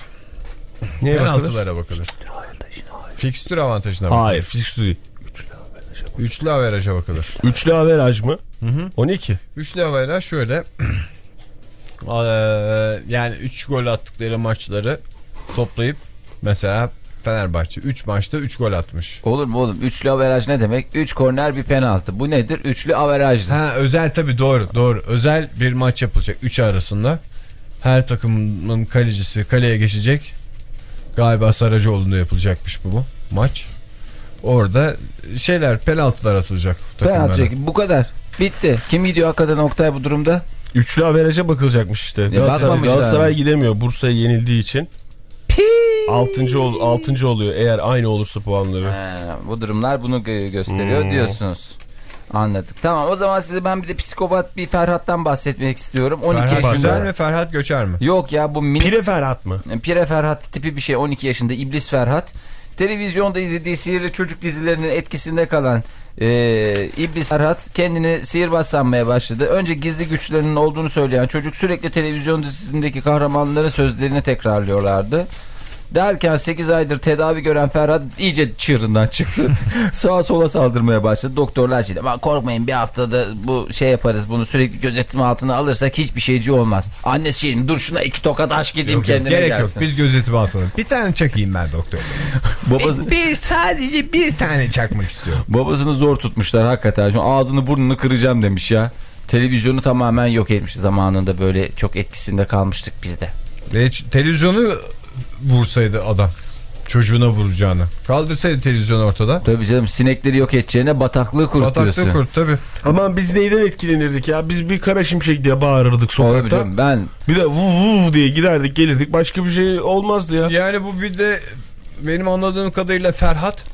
Neye bakılır? Penaltılara bakılır. Fikstür avantajına bakılır. Hayır, fikstürü. Üçlü averaja bakılır. Üçlü averaj mı? O ne ki? Üçlü averaj şöyle. (clears throat) Ee, yani 3 gol attıkları maçları toplayıp mesela Fenerbahçe 3 maçta 3 gol atmış. Olur mu oğlum? Üçlü averaj ne demek? Üç korner bir penaltı. Bu nedir? Üçlü averajdır. Ha özel tabii doğru doğru. Özel bir maç yapılacak 3 arasında. Her takımın kalecisi kaleye geçecek. Galiba Saracoğlu'nda yapılacakmış bu, bu maç. Orada şeyler penaltılar atılacak. Penaltı Bu kadar. Bitti. Kim gidiyor hakikaten Oktay bu durumda? Üçlü averaja bakılacakmış işte. Galatasaray, bakmamışlar. Galatasaray gidemiyor Bursa'ya yenildiği için. Altıncı, ol, altıncı oluyor eğer aynı olursa puanları. Ha, bu durumlar bunu gö- gösteriyor Hmm. diyorsunuz. Anladık. Tamam o zaman size ben bir de psikopat bir Ferhat'tan bahsetmek istiyorum. 12 Ferhat yaşında. Göçer mi Ferhat Göçer mi? Yok ya bu minik Pire Ferhat mı? Pire Ferhat tipi bir şey 12 yaşında İblis Ferhat. Televizyonda izlediği sihirli çocuk dizilerinin etkisinde kalan e, İblis Ferhat kendini sihirbaz sanmaya başladı. Önce gizli güçlerinin olduğunu söyleyen çocuk sürekli televizyon dizisindeki kahramanların sözlerini tekrarlıyorlardı. Derken 8 aydır tedavi gören Ferhat iyice çığırından çıktı. (laughs) Sağa sola saldırmaya başladı. Doktorlar şey dedi, "Aman korkmayın bir haftada bu şey yaparız bunu sürekli gözetim altına alırsak hiçbir şeyci olmaz. Annesi şeyin dur şuna iki tokat aş gideyim kendine Gerek gelsin. yok biz gözetim altına. Bir tane çakayım ben doktor. (laughs) Babası, bir sadece bir tane çakmak istiyorum. babasını zor tutmuşlar hakikaten. Şu ağzını burnunu kıracağım demiş ya. Televizyonu tamamen yok etmiş zamanında böyle çok etkisinde kalmıştık biz de. Ve televizyonu vursaydı adam çocuğuna vuracağını. Kaldırsaydı televizyonu ortada. Tabii canım sinekleri yok edeceğine bataklığı kurutuyorsun. Bataklığı kurt tabii. Aman biz neyden etkilenirdik ya? Biz bir kara şimşek diye bağırırdık Tabii sokakta. canım ben Bir de vuv vuv diye giderdik gelirdik. Başka bir şey olmazdı ya. Yani bu bir de benim anladığım kadarıyla Ferhat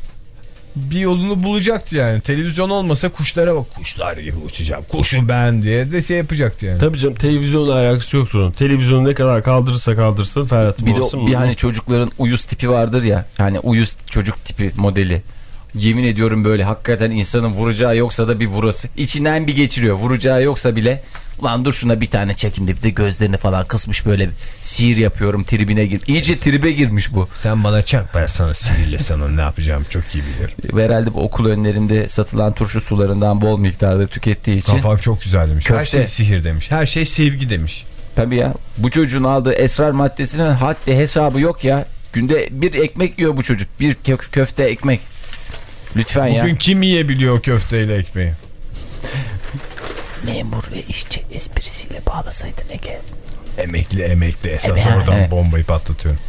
bir yolunu bulacaktı yani. Televizyon olmasa kuşlara bak kuşlar gibi uçacağım. Kuşum ben diye de şey yapacaktı yani. Tabii canım televizyonla alakası yok sorun. Televizyonu ne kadar kaldırırsa kaldırsın Ferhat'ın bir de bir hani çocukların uyuz tipi vardır ya. Yani uyuz çocuk tipi modeli. Yemin ediyorum böyle hakikaten insanın vuracağı yoksa da bir vurası. İçinden bir geçiriyor. Vuracağı yoksa bile ulan dur şuna bir tane çekeyim de bir de gözlerini falan kısmış böyle bir sihir yapıyorum tribine gir. İyice tribe girmiş bu. Sen bana çak ben sana sinirle sana ne yapacağım çok iyi bilirim. Herhalde bu okul önlerinde satılan turşu sularından bol miktarda tükettiği için. Kafam çok güzel demiş. Her Köfte. şey sihir demiş. Her şey sevgi demiş. Tabii ya bu çocuğun aldığı esrar maddesinin haddi hesabı yok ya. Günde bir ekmek yiyor bu çocuk. Bir kö- köfte ekmek. Lütfen ya. Bugün kim yiyebiliyor köfteyle ekmeği? Memur ve işçi esprisiyle bağlasaydın Ege. Emekli emekli esas Evet, oradan evet. bombayı patlatıyorum.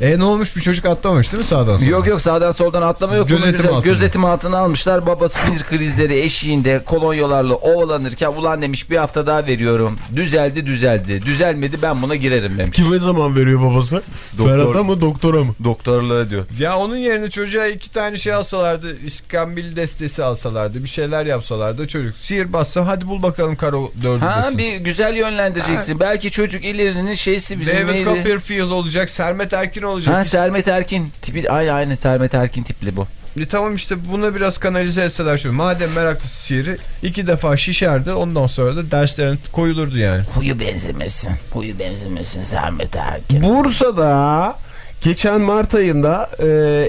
E ne olmuş bir çocuk atlamamış değil mi sağdan sola? Yok yok sağdan soldan atlama yok. Gözetim güzel- altında. gözetim altına almışlar. Babası sinir krizleri eşiğinde kolonyalarla ovalanırken ulan demiş bir hafta daha veriyorum. Düzeldi düzeldi. Düzelmedi ben buna girerim demiş. Kime zaman veriyor babası? Doktor- Ferhat'a mı doktora mı? Doktorlara diyor. Ya onun yerine çocuğa iki tane şey alsalardı, iskambil destesi alsalardı, bir şeyler yapsalardı çocuk sihir bassa hadi bul bakalım karo dördü Ha desin. bir güzel yönlendireceksin. Belki çocuk ilerinin şeysi bizim David neydi? Copperfield olacak, Sermet Erkin olacak. Ha Sermet Erkin tipi aynı aynı Sermet Erkin tipli bu. E, tamam işte buna biraz kanalize etseler şu. Madem meraklısı sihiri iki defa şişerdi ondan sonra da derslerin koyulurdu yani. Huyu benzemesin. Huyu benzemesin Sermet Erkin. Bursa'da geçen Mart ayında e,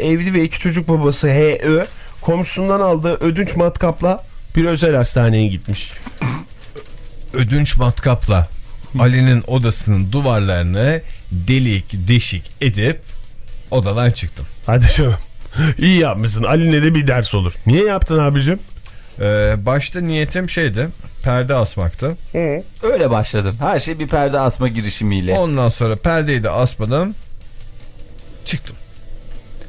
evli ve iki çocuk babası H.Ö. komşusundan aldığı ödünç matkapla bir özel hastaneye gitmiş. Ödünç matkapla (laughs) Ali'nin odasının duvarlarını delik deşik edip odadan çıktım. Hadi canım. (laughs) İyi yapmışsın. Ali'ne de bir ders olur. Niye yaptın abicim? Ee, başta niyetim şeydi perde asmaktı. Öyle başladım. Her şey bir perde asma girişimiyle. Ondan sonra perdeyi de asmadım. Çıktım.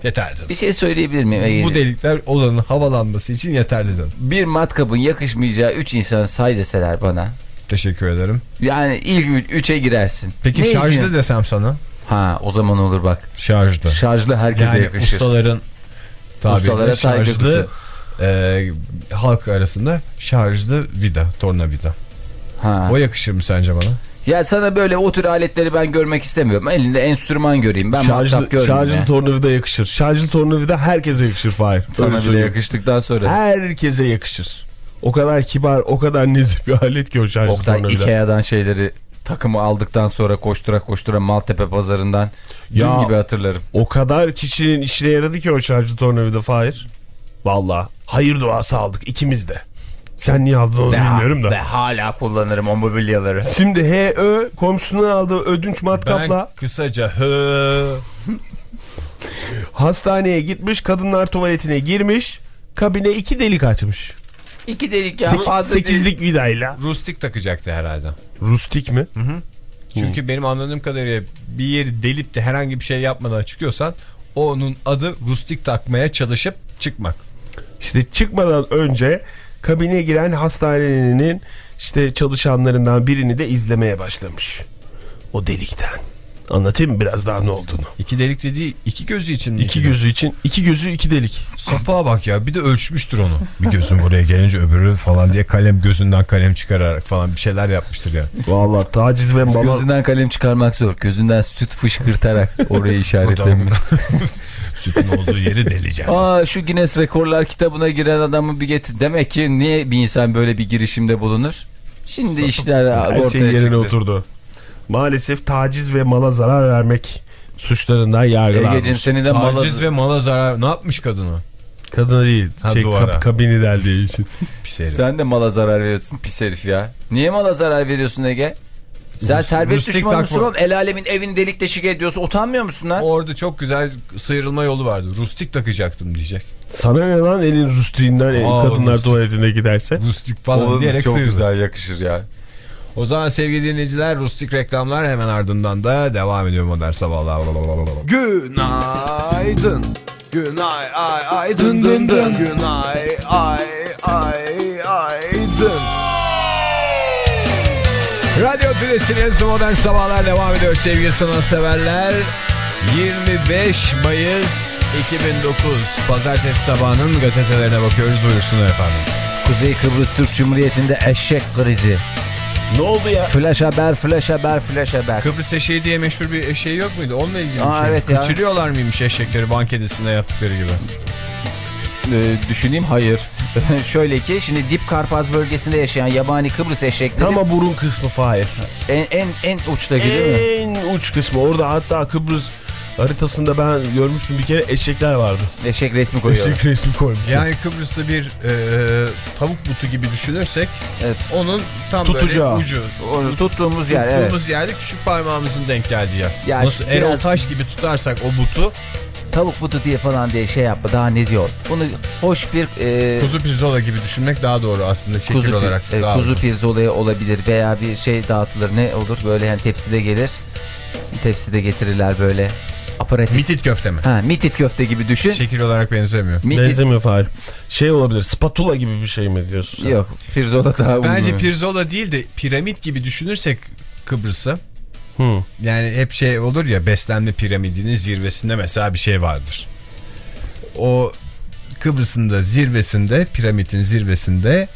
Yeter dedim. Bir şey söyleyebilir miyim? Ege? Bu delikler odanın havalanması için yeterli dedim. Bir matkabın yakışmayacağı 3 insan say deseler bana. Teşekkür ederim. Yani ilk 3'e girersin. Peki Ne şarjlı işin? desem sana? Ha o zaman olur bak. Şarjlı. Şarjlı herkese yani yakışır. ustaların tabiriyle Ustalara şarjlı e, halk arasında şarjlı vida, tornavida. Ha. O yakışır mı sence bana? Ya sana böyle o tür aletleri ben görmek istemiyorum. Elinde enstrüman göreyim. Ben şarjlı görmeyeyim. şarjlı ya. tornavida yakışır. Şarjlı tornavida herkese yakışır Fahir. Sana bile yakıştıktan sonra. Herkese yakışır. O kadar kibar, o kadar nezih bir alet ki o şarjlı Oktay tornavida. Ikea'dan şeyleri takımı aldıktan sonra koştura koştura Maltepe pazarından Ya. dün gibi hatırlarım. O kadar kişinin işine yaradı ki o şarjlı tornavida Fahir. Valla hayır duası aldık ikimiz de. Sen niye aldın onu Ve, bilmiyorum ve da. hala kullanırım o mobilyaları. Şimdi HÖ komşusundan aldığı ödünç matkapla Ben kısaca hı hastaneye gitmiş kadınlar tuvaletine girmiş kabine iki delik açmış. İki delik ya. Sek- fazla değil. sekizlik vidayla. rustik takacaktı herhalde. Rustik mi? Çünkü benim anladığım kadarıyla bir yeri delip de herhangi bir şey yapmadan çıkıyorsan onun adı rustik takmaya çalışıp çıkmak. İşte çıkmadan önce kabine giren hastanenin işte çalışanlarından birini de izlemeye başlamış. O delikten. Anlatayım mı biraz daha ne olduğunu? İki delik dediği iki gözü için mi? İki gözü için iki gözü iki delik. Sapığa bak ya bir de ölçmüştür onu. Bir gözüm buraya gelince öbürü falan diye kalem gözünden kalem çıkararak falan bir şeyler yapmıştır ya. Vallahi taciz ve bala Gözünden kalem çıkarmak zor. Gözünden süt fışkırtarak orayı (laughs) işaretlemiş. (laughs) Sütün olduğu yeri deleceğim. Aa şu Guinness Rekorlar kitabına giren adamı bir getir. Demek ki niye bir insan böyle bir girişimde bulunur? Şimdi işler her ortaya şey yerine çıktı. oturdu. Maalesef taciz ve mala zarar vermek suçlarından Ege'cim yargılanmış. seni de mala... Taciz ve mala zarar ne yapmış kadını? Kadına değil. Ha, şey, duvara. kab- kabini deldiği için. (laughs) Pis herif. Sen de mala zarar veriyorsun pis herif ya. Niye mala zarar veriyorsun Ege? Sen servet Rustik düşmanı takma. mısın oğlum? El alemin evini delik deşik ediyorsun. Utanmıyor musun lan? Orada çok güzel sıyrılma yolu vardı. Rustik takacaktım diyecek. Sana ne lan elin rustiğinden e, Aa, kadınlar rustik. tuvaletine giderse? Rustik falan Oğlum, diyerek çok sıyrıldı. güzel yakışır ya. O zaman sevgili dinleyiciler rustik reklamlar hemen ardından da devam ediyor modern sabahlar. Günaydın. Günay ay ay dın dın dın. Günay ay ay ay dın. Radyo Tülesi'niz modern sabahlar devam ediyor sevgili sanatseverler. 25 Mayıs 2009 Pazartesi sabahının gazetelerine bakıyoruz buyursunlar efendim. Kuzey Kıbrıs Türk Cumhuriyeti'nde eşek krizi. Ne oldu ya? Flash haber, flash haber, flash haber. Kıbrıs eşeği diye meşhur bir eşeği yok muydu? Onunla ilgili Aa, şey. evet ya. Kaçırıyorlar mıymış eşekleri Van kedisinde yaptıkları gibi? Ee, düşüneyim hayır. (laughs) Şöyle ki şimdi Dip Karpaz bölgesinde yaşayan yabani Kıbrıs eşekleri Tam o burun kısmı Fahir. en, en, en uçtaki değil mi? En uç kısmı. Orada hatta Kıbrıs haritasında ben görmüştüm bir kere eşekler vardı. Eşek resmi koyuyorlar. Eşek resmi koymuş. Yani Kıbrıs'ta bir e, tavuk butu gibi düşünürsek Evet. onun tam Tutacağı. böyle ucu. Onu tuttuğumuz yer evet. Tuttuğumuz yerde küçük parmağımızın denk geldiği yer. Ya Nasıl biraz- Erol Taş gibi tutarsak o butu Tavuk butu diye falan diye şey yapma daha nezih ol. Bunu hoş bir e, kuzu pirzola gibi düşünmek daha doğru aslında şekil kuzu, olarak. e, daha kuzu pirzolaya olabilir veya bir şey dağıtılır ne olur böyle yani tepside gelir. Tepside getirirler böyle aparatif. Mitit köfte mi? ha, mitit köfte gibi düşün. Şekil olarak benzemiyor. mitit Benzemiyor Fahir. Şey olabilir spatula gibi bir şey mi diyorsun sen? yok pirzola daha Bence uygun. pirzola değil de piramit gibi düşünürsek Kıbrıs'ı Hı. yani hep şey olur ya beslenme piramidinin zirvesinde mesela bir şey vardır. O Kıbrıs'ın da zirvesinde piramidin zirvesinde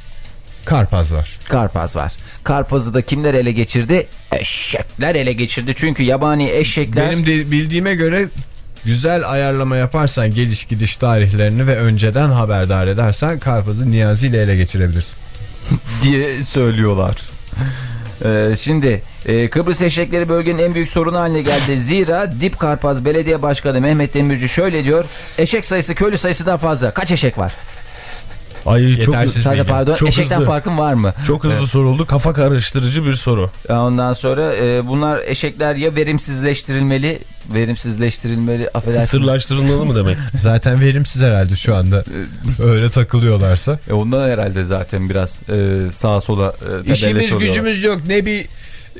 Karpaz var. Karpaz var. Karpaz'ı da kimler ele geçirdi? Eşekler ele geçirdi. Çünkü yabani eşekler Benim de bildiğime göre güzel ayarlama yaparsan geliş gidiş tarihlerini ve önceden haberdar edersen Karpaz'ı Niyazi ile ele geçirebilirsin. (laughs) diye söylüyorlar. Ee, şimdi e, Kıbrıs eşekleri bölgenin en büyük sorunu haline geldi. Zira Dip Karpaz Belediye Başkanı Mehmet Demirci şöyle diyor. Eşek sayısı köylü sayısından fazla. Kaç eşek var? Ay çok, Yetersiz Sadece bilgi. pardon Çok eşekten hızlı. farkın var mı? çok hızlı soruldu. Kafa karıştırıcı bir soru. Ondan sonra e, bunlar eşekler ya verimsizleştirilmeli, verimsizleştirilmeli affedersin. Sırlaştırılmalı mı demek? (laughs) Zaten verimsiz herhalde şu anda öyle takılıyorlarsa. E, ondan herhalde zaten biraz e, sağa sola e, İşimiz oluyorlar. gücümüz yok ne bir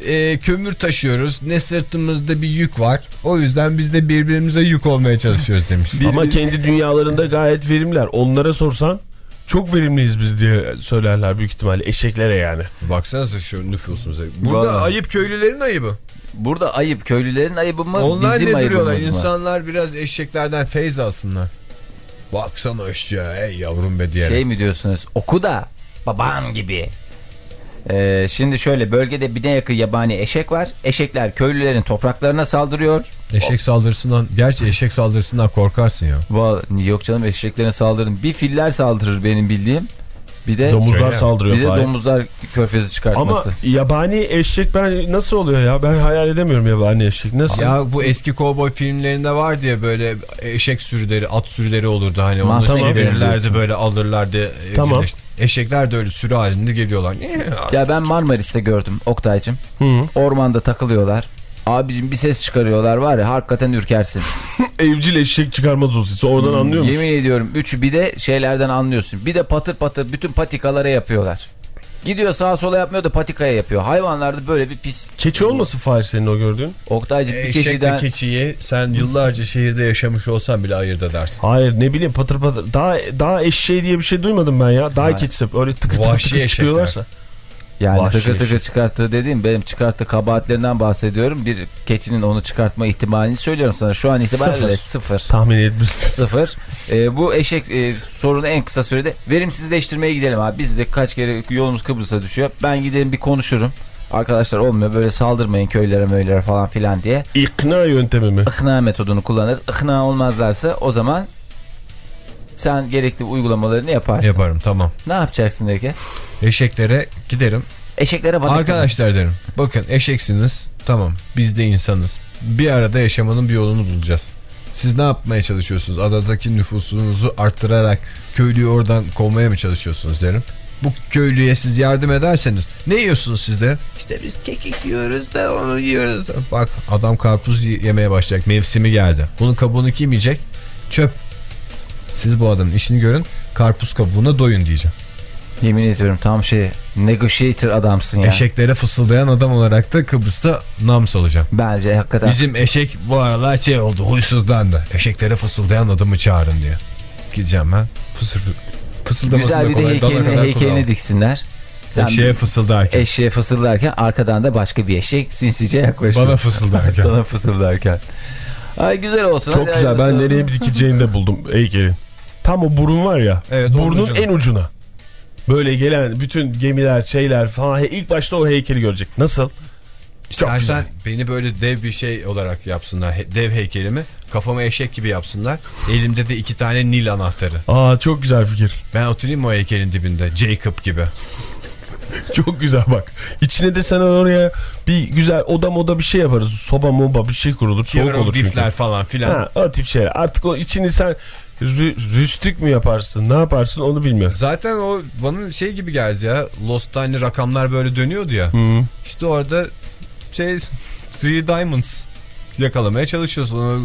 e, kömür taşıyoruz ne sırtımızda bir yük var. O yüzden biz de birbirimize yük olmaya çalışıyoruz demiş. Ama kendi dünyalarında gayet verimliler. Onlara sorsan çok verimliyiz biz diye söylerler büyük ihtimalle. Eşeklere yani. Baksanıza şu nüfusumuza. Burada Vallahi. ayıp köylülerin ayıbı. Burada ayıp köylülerin ayıbı mı? Onlar bizim ne duruyorlar? mı? İnsanlar biraz eşeklerden feyz alsınlar. Baksana eşeğe ey yavrum be diyerek. Şey mi diyorsunuz? Oku da babam gibi. Ee, şimdi şöyle bölgede bine yakın yabani eşek var. Eşekler köylülerin topraklarına saldırıyor. Eşek saldırısından, gerçi eşek saldırısından korkarsın ya. Vallahi yok canım eşeklerine saldırın. Bir filler saldırır benim bildiğim. Bir de Domuzlar Köye. saldırıyor bir de domuzlar körfezi Ama çıkartması. yabani eşek ben nasıl oluyor ya? Ben hayal edemiyorum yabani eşek. Nasıl? Ya bu eski kovboy filmlerinde vardı ya böyle eşek sürüleri, at sürüleri olurdu hani onu Mahsana çevirirlerdi böyle alırlardı. Tamam. evcilleş- Eşekler de öyle sürü halinde geliyorlar. Ya ben Marmaris'te gördüm Oktay'cım. Hı. Ormanda takılıyorlar. Abicim bir ses çıkarıyorlar var ya hakikaten ürkersin. (laughs) Evcil eşek çıkarma dosyası. Oradan anlıyor musun? Yemin ediyorum üçü bir de şeylerden anlıyorsun. Bir de patır patır bütün patikalara yapıyorlar. Gidiyor sağa sola yapmıyor da patikaya yapıyor. Hayvanlarda böyle bir pis. Keçi olmasın Fahir senin o gördüğün? Oktay'cım bir Eşekle keçiden... keçiyi sen yıllarca şehirde yaşamış olsan bile ayırt edersin. Hayır ne bileyim patır patır. Daha, daha eşeği diye bir şey duymadım ben ya. Daha keçisi. Öyle tıkır tıkır Vahşi tıkır eşekler. çıkıyorlarsa. Yani Vahşi tıkır tıkır eşek. çıkarttığı dediğim benim çıkarttığı kabahatlerinden bahsediyorum. Bir keçinin onu çıkartma ihtimalini söylüyorum sana. Şu an itibariyle sıfır. Tahmin etmiştim. Sıfır. Ee, bu eşek e, sorunu en kısa sürede verimsizleştirmeye gidelim abi. Biz de kaç kere yolumuz Kıbrıs'a düşüyor. Ben giderim bir konuşurum. Arkadaşlar olmuyor böyle saldırmayın köylere möylere falan filan diye. İkna yöntemi mi? Ikna metodunu kullanırız. Ikna olmazlarsa o zaman sen gerekli uygulamalarını yaparsın. Yaparım tamam. Ne yapacaksın Ege? Eşeklere giderim. Eşeklere balık Arkadaşlar derim. Bakın eşeksiniz. Tamam biz de insanız. Bir arada yaşamanın bir yolunu bulacağız. Siz ne yapmaya çalışıyorsunuz? Adadaki nüfusunuzu arttırarak köylüyü oradan kovmaya mı çalışıyorsunuz derim. Bu köylüye siz yardım ederseniz ne yiyorsunuz siz derim. İşte biz kekik yiyoruz da onu yiyoruz da. Bak adam karpuz yemeye başlayacak. Mevsimi geldi. Bunun kabuğunu kim yiyecek? Çöp. Siz bu adamın işini görün. Karpuz kabuğuna doyun diyeceğim. Yemin ediyorum tam şey negotiator adamsın ya. Eşeklere fısıldayan adam olarak da Kıbrıs'ta nam salacağım. Bence hakikaten. Bizim eşek bu aralar şey oldu huysuzlandı. Eşeklere fısıldayan adamı çağırın diye. Gideceğim ben. Fısır, fısıldamasına Güzel bir de heykelini, heykelini diksinler. Sen Eşeğe fısıldarken. eşeğe fısıldarken arkadan da başka bir eşek sinsice yaklaşıyor. Bana fısıldarken. (laughs) Sana fısıldarken. Ay güzel olsun. Çok hadi güzel. Ben nereye dikeceğini de buldum heykelin. Tam o burun var ya. Evet, burnun ucuna. en ucuna. Böyle gelen bütün gemiler, şeyler falan. İlk başta o heykeli görecek. Nasıl? Çok Ya güzel. sen beni böyle dev bir şey olarak yapsınlar. he- Dev heykelimi. Kafama eşek gibi yapsınlar. Elimde de iki tane Nil anahtarı. Aa çok güzel fikir. Ben oturayım mı o heykelin dibinde? Jacob gibi. (laughs) Çok güzel bak. İçine de sen oraya bir güzel oda moda bir şey yaparız. Soba moba bir şey kurulur. Soğuk olur çünkü. Falan filan. Ha, o tip şeyler. Artık o içini sen rü- rüstük mü yaparsın? Ne yaparsın onu bilmiyorum. Zaten o bana şey gibi geldi ya. Lost'ta hani rakamlar böyle dönüyordu ya. Hı. İşte orada şey Three Diamonds yakalamaya çalışıyorsun. O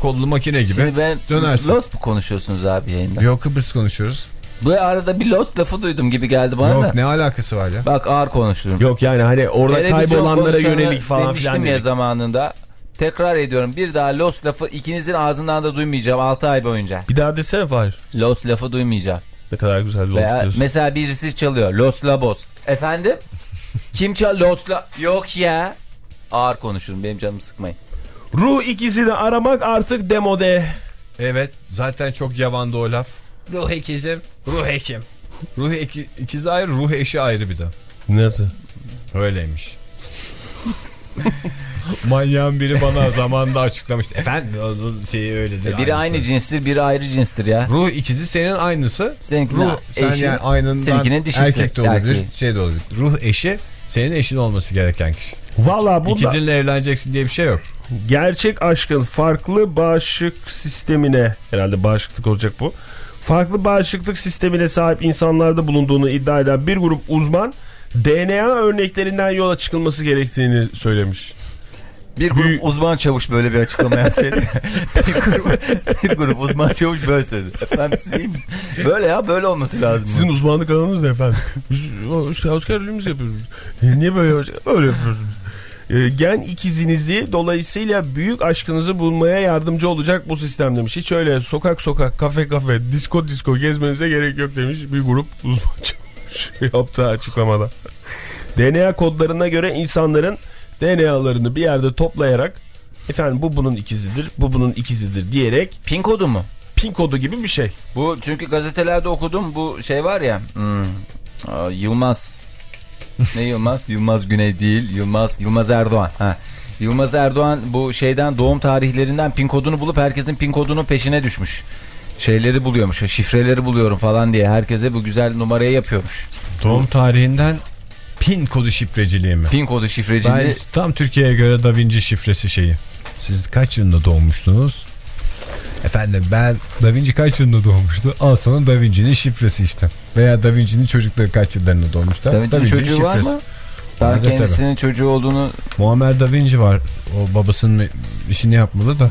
kollu makine gibi. Şimdi ben dönersin. Lost mu konuşuyorsunuz abi yayında? Yok Kıbrıs konuşuyoruz. Bu arada bir Lost lafı duydum gibi geldi bana da. Yok ne alakası var ya? Bak ağır konuşurum. Yok yani hani orada Televizyon kaybolanlara yönelik falan demiştim filan ya dedik. zamanında. Tekrar ediyorum bir daha Lost lafı ikinizin ağzından da duymayacağım 6 ay boyunca. Bir daha desene Fahir. Lost lafı duymayacağım. Ne kadar güzel bir Veya diyorsun. mesela birisi çalıyor. Los Labos. Efendim? Kim çal? Los La... Yok ya. Ağır konuşurum benim canımı sıkmayın. Ruh ikizini aramak artık demode. Evet zaten çok yavandı o laf. Ruh ikizim, ruh eşim. Ruh iki, ikizi ayrı, ruh eşi ayrı bir de. Nasıl? Öyleymiş. Manyağın biri bana zamanında açıklamıştı. Efendim onun şeyi öyledir. Biri aynısı. aynı cinstir, biri ayrı cinstir ya. Ruh ikizi senin aynısı. Seninkinin ruh sen eşi, yani aynından dişisi, erkek de olabilir, erkeği. şey de olabilir. Ruh eşi senin eşin olması gereken kişi. Valla bu da İkizinle evleneceksin diye bir şey yok. gerçek aşkın farklı bağışıklık sistemine herhalde bağışıklık olacak bu. Farklı bağışıklık sistemine sahip insanlarda bulunduğunu iddia eden bir grup uzman DNA örneklerinden yola çıkılması gerektiğini söylemiş. Bir grup Büyük- uzman çavuş böyle bir açıklama yapsaydı. (laughs) bir, grup, bir grup uzman çavuş böyle söyledi. Mi? Böyle ya böyle olması lazım. Sizin uzmanlık alanınız ne efendim? Biz askerliğimizi yapıyoruz. E, niye böyle yapıyoruz? Öyle yapıyoruz. E, gen ikizinizi dolayısıyla büyük aşkınızı bulmaya yardımcı olacak bu sistem demiş. Hiç öyle sokak sokak, kafe kafe, disko disko gezmenize gerek yok demiş bir grup uzman çavuş (laughs) yaptığı açıklamada. DNA kodlarına göre insanların DNA'larını bir yerde toplayarak efendim bu bunun ikizidir, bu bunun ikizidir diyerek Pin kodu mu? pin kodu gibi bir şey. Bu çünkü gazetelerde okudum bu şey var ya. hmm, aa, Yılmaz. Ne Yılmaz? (laughs) Yılmaz Güney değil. Yılmaz Yılmaz Erdoğan. Ha. Yılmaz Erdoğan bu şeyden doğum tarihlerinden pin kodunu bulup herkesin pin kodunun peşine düşmüş. şeyleri buluyormuş. Şifreleri buluyorum falan diye herkese bu güzel numarayı yapıyormuş. Doğum tarihinden pin kodu şifreciliği mi? Pin kodu şifreciliği. Ben tam Türkiye'ye göre Da Vinci şifresi şeyi. Siz kaç yılında doğmuştunuz? Efendim ben Da Vinci kaç yılında doğmuştu? Al sana Da Vinci'nin şifresi işte. Veya Da Vinci'nin çocukları kaç yıllarında doğmuşlar? Da Vinci'nin çocuğu var mı? Daha Vardır kendisinin çocuğu olduğunu... Muammer Da Vinci var. O babasının işini yapmalı da.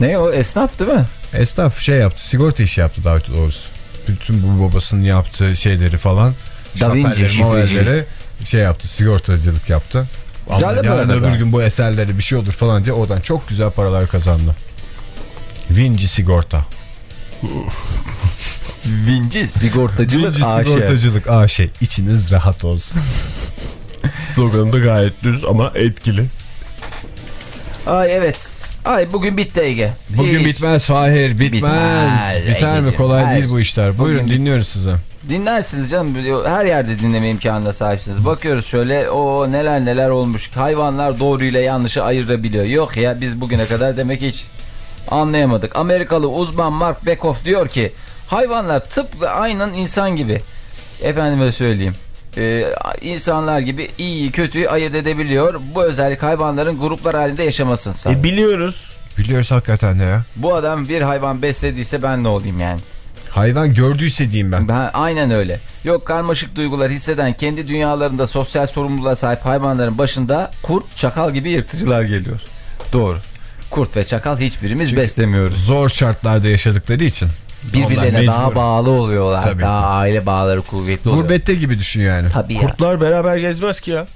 Ne o esnaf değil mi? Esnaf şey yaptı. Sigorta işi yaptı daha doğrusu. Bütün bu babasının yaptığı şeyleri falan. Da Vinci şapelleri, şifreci. mavelleri şey yaptı. Sigortacılık yaptı. Güzel Ama yarın öbür gün bu eserleri bir şey olur falan diye oradan çok güzel paralar kazandı. Vinci Sigorta. Vinci sigortacılık Vinci AŞ. Sigortacılık AŞ. İçiniz rahat olsun. Sloganı da gayet düz ama etkili. Ay evet. Ay bugün bitti Ege. Bugün Hiç. bitmez Fahir bitmez. Bitmez, Biter mi Egeciğim, kolay her- değil bu işler. Buyurun Bugün- dinliyoruz sizi. Dinlersiniz canım. Her yerde dinleme imkanına sahipsiniz. Bakıyoruz şöyle o neler neler olmuş. Hayvanlar doğruyla yanlışı ayırabiliyor. Yok ya biz bugüne kadar demek hiç anlayamadık. Amerikalı uzman Mark Bekoff diyor ki hayvanlar tıpkı aynen insan gibi. Efendime söyleyeyim. Ee, insanlar gibi iyiyi kötüyü ayırt edebiliyor. Bu özellik hayvanların gruplar halinde yaşamasını sağlıyor. E biliyoruz. Biliyoruz hakikaten de ya. Bu adam bir hayvan beslediyse ben ne olayım yani? Hayvan gördüyse diyeyim ben. Ben, aynen öyle. Yok karmaşık duygular hisseden kendi dünyalarında sosyal sorumluluğa sahip hayvanların başında kurt, çakal gibi yırtıcılar geliyor. Doğru. Kurt ve çakal hiçbirimiz beslemiyoruz. Zor şartlarda yaşadıkları için. Birbirlerine Onlar daha mecbur. bağlı oluyorlar. Tabii. Daha aile bağları kuvvetli oluyor. Gurbette gibi düşün yani. Tabii ya. Kurtlar beraber gezmez ki ya.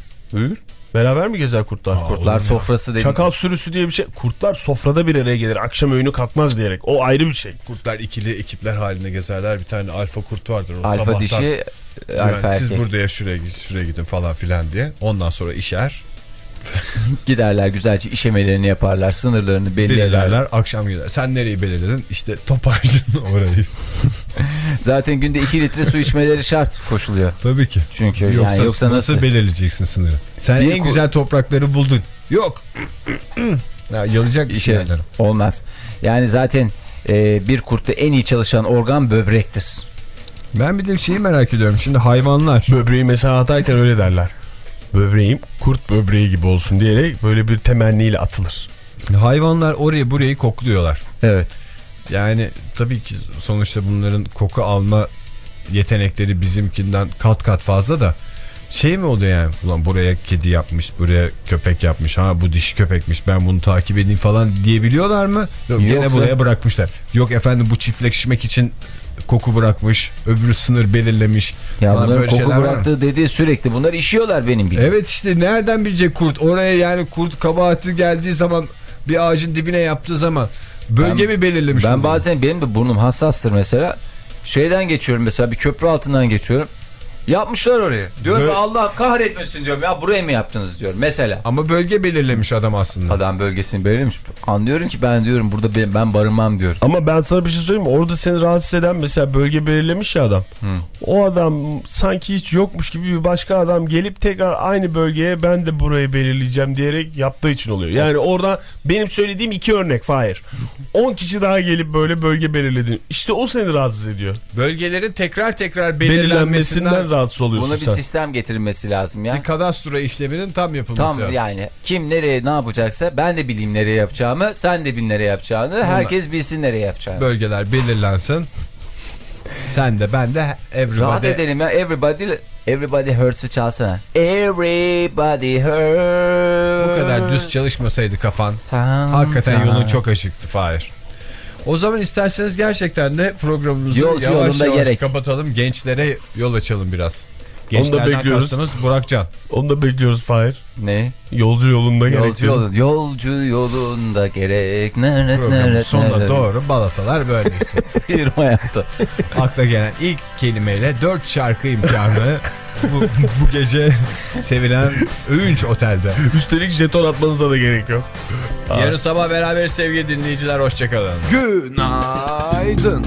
Beraber mi gezer kurtlar? Kurtlar sofrası dedik. Çakal sürüsü diye bir şey. Kurtlar sofrada bir araya gelir. Akşam öğünü kalkmaz diyerek. O ayrı bir şey. Kurtlar ikili ekipler halinde gezerler. Bir tane alfa kurt vardır. O Alfa sabahtan- dişi, Yani alfa siz erkek. buraya şuraya, gidin, şuraya gidin falan filan diye. Ondan sonra işer. (laughs) Giderler güzelce işemelerini yaparlar. Sınırlarını belli ederler. Belirlerler akşam gider. Sen nereyi belirledin? İşte toparcının (laughs) orayı. (laughs) Zaten günde 2 litre su içmeleri şart koşuluyor. Tabii ki. Çünkü Yoksa, yani yoksa nasıl? belirleyeceksin sınırı? Sen Bir en güzel toprakları buldun. Yok. (clears throat) ya yalacak bir İşe şey olmaz. Yani zaten e, bir kurtta en iyi çalışan organ böbrektir. Ben bir de şeyi merak ediyorum. Şimdi hayvanlar. Böbreği mesela atarken öyle derler. Böbreğim kurt böbreği gibi olsun diyerek böyle bir temenniyle atılır. Hayvanlar orayı burayı kokluyorlar. Evet. Yani tabii ki sonuçta bunların koku alma yetenekleri bizimkinden kat kat fazla da şey mi oluyor yani ulan buraya kedi yapmış buraya köpek yapmış ha bu dişi köpekmiş ben bunu takip edeyim falan diyebiliyorlar mı? Yok gene Yoksa- buraya bırakmışlar. Yok efendim bu çiftleşmek için koku bırakmış öbürü sınır belirlemiş. Ya falan bunların koku bıraktığı dediği sürekli bunlar işiyorlar benim bildiğim. Evet işte nereden bilecek kurt oraya yani kurt kabahati geldiği zaman bir ağacın dibine yaptığı zaman bölge Ben- mi belirlemiş? Ben bazen benim de burnum hassastır mesela. Şeyden geçiyorum mesela bir köprü altından geçiyorum. Yapmışlar orayı. Diyorum Böyle- Allah kahretmesin diyorum ya buraya mı yaptınız diyorum mesela. Ama bölge belirlemiş adam aslında. Adam bölgesini belirlemiş. Anlıyorum ki ben diyorum burada ben, ben barınmam diyorum. Ama ben sana bir şey söyleyeyim mi? Orada seni rahatsız eden mesela bölge belirlemiş ya adam. O adam sanki hiç yokmuş gibi bir başka adam gelip tekrar aynı bölgeye ben de burayı belirleyeceğim diyerek yaptığı için oluyor. Yani orada benim söylediğim iki örnek Fahir. 10 kişi daha gelip böyle bölge belirledi. İşte o seni rahatsız ediyor. Bölgelerin tekrar tekrar Belirlenmesinden belirlenmesinden rahatsız oluyorsun Buna bir sen. sistem getirilmesi lazım ya. bir kadastro işleminin tam yapılması Tam lazım. yani kim nereye ne yapacaksa ben de bileyim nereye yapacağımı sen de bil nereye yapacağını herkes bilsin nereye yapacağını. Bölgeler belirlensin. Sen de ben de Rahat everybody. edelim ya everybody everybody hurts'ı çalsana. Everybody hurts. Bu kadar düz çalışmasaydı kafan. Sometimes. Hakikaten yolun çok açıktı Fahir. O zaman isterseniz gerçekten de programımızı yavaş yavaş gerek. kapatalım. Gençlere yol açalım biraz. Onu da Gençlerden bekliyoruz. kastımız Burakcan. Onu da bekliyoruz Fahir. Ne? Yolcu yolunda Yolcu, gerekiyor. yolun, yolcu yolunda gerek. Neret, neret, sonuna neret. doğru balatalar böyle işte. (laughs) Sıyırma yaptı. (laughs) Akla gelen ilk kelimeyle 4 şarkı imkanı bu, bu gece sevilen Övünç Otel'de. Üstelik jeton atmanıza da gerek yok. Yarın sabah beraber sevgili dinleyiciler hoşçakalın. Günaydın.